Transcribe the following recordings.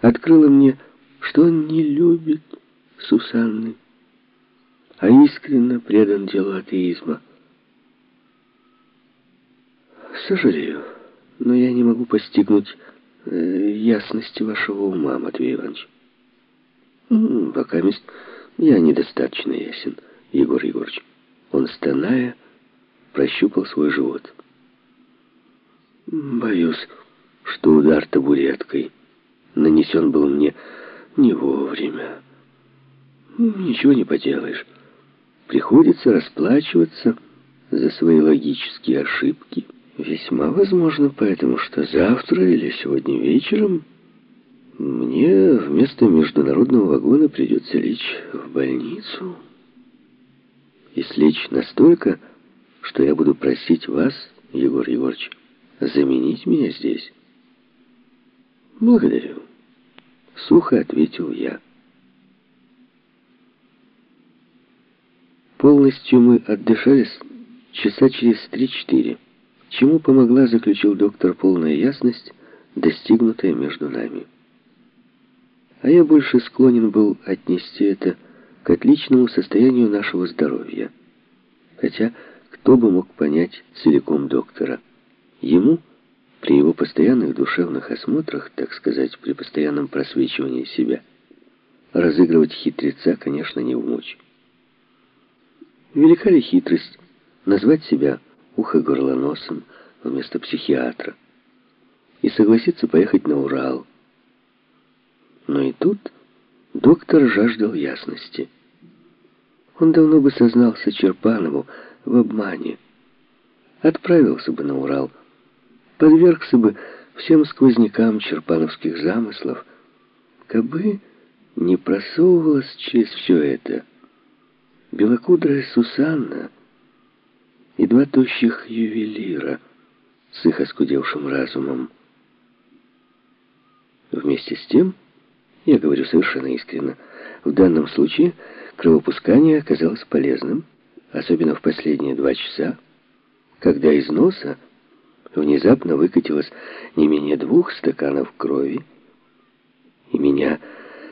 открыло мне, что он не любит Сусанны, а искренне предан делу атеизма. Сожалею, но я не могу постигнуть э, ясности вашего ума, Матвей Иванович. Пока мест я недостаточно ясен, Егор Егорович. Он, стоная, прощупал свой живот. Боюсь, что удар табуреткой нанесен был мне не вовремя. Ничего не поделаешь. Приходится расплачиваться за свои логические ошибки. Весьма возможно, поэтому что завтра или сегодня вечером мне вместо международного вагона придется лечь в больницу. И слечь настолько, что я буду просить вас, Егор Егорович, заменить меня здесь. Благодарю. Сухо ответил я. Полностью мы отдышались часа через три-четыре. Чему помогла, заключил доктор, полная ясность, достигнутая между нами. А я больше склонен был отнести это к отличному состоянию нашего здоровья. Хотя кто бы мог понять целиком доктора? Ему, при его постоянных душевных осмотрах, так сказать, при постоянном просвечивании себя, разыгрывать хитреца, конечно, не умочь. Велика ли хитрость назвать себя ухо-горлоносом вместо психиатра и согласиться поехать на Урал. Но и тут доктор жаждал ясности. Он давно бы сознался Черпанову в обмане. Отправился бы на Урал, подвергся бы всем сквознякам черпановских замыслов, кабы не просовывалась через все это белокудрая Сусанна, и два тощих ювелира с их оскудевшим разумом. Вместе с тем, я говорю совершенно искренне, в данном случае кровопускание оказалось полезным, особенно в последние два часа, когда из носа внезапно выкатилось не менее двух стаканов крови, и меня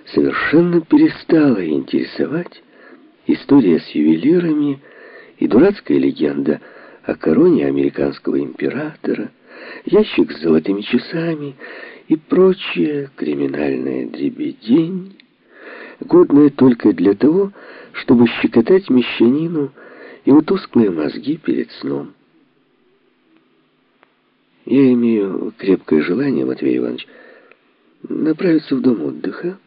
совершенно перестала интересовать история с ювелирами, и дурацкая легенда о короне американского императора, ящик с золотыми часами и прочее криминальное дребедень, годное только для того, чтобы щекотать мещанину его тусклые мозги перед сном. Я имею крепкое желание, Матвей Иванович, направиться в дом отдыха,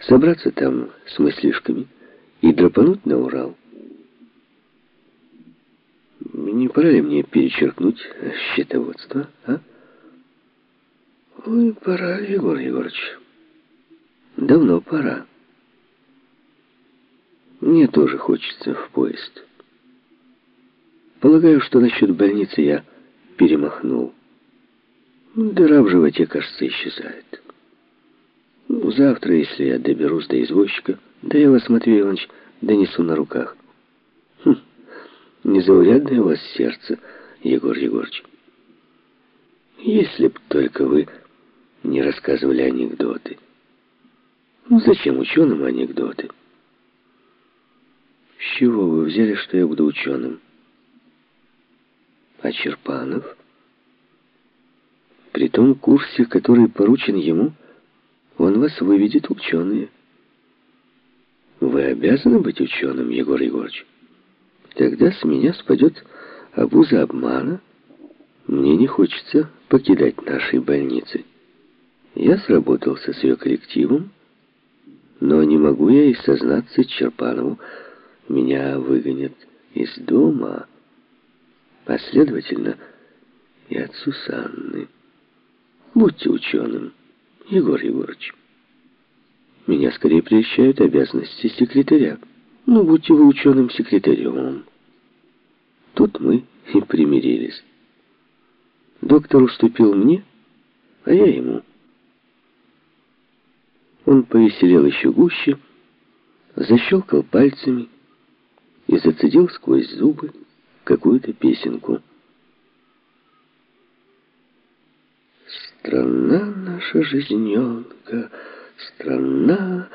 собраться там с мыслишками и драпануть на Урал. Не пора ли мне перечеркнуть счетоводство, а? Ой, пора, Егор Егорович. Давно пора. Мне тоже хочется в поезд. Полагаю, что насчет больницы я перемахнул. Дыра в животе, кажется, исчезает. Ну, завтра, если я доберусь до извозчика, да я вас, Матвей Иванович, донесу на руках. Незаурядное у вас сердце, Егор Егорович. Если б только вы не рассказывали анекдоты. Ну, зачем ученым анекдоты? С чего вы взяли, что я буду ученым? А Черпанов? При том курсе, который поручен ему, он вас выведет ученые. Вы обязаны быть ученым, Егор Егорович. Тогда с меня спадет обуза обмана. Мне не хочется покидать нашей больницы. Я сработался с ее коллективом, но не могу я и сознаться Черпанову. Меня выгонят из дома, а следовательно и от Сусанны. Будьте ученым, Егор Егорович. Меня скорее прельщают обязанности секретаря. Ну, будьте вы ученым секретарем. Тут мы и примирились. Доктор уступил мне, а я ему. Он повеселел еще гуще, защелкал пальцами и зацедил сквозь зубы какую-то песенку. Страна наша жизненка — Страна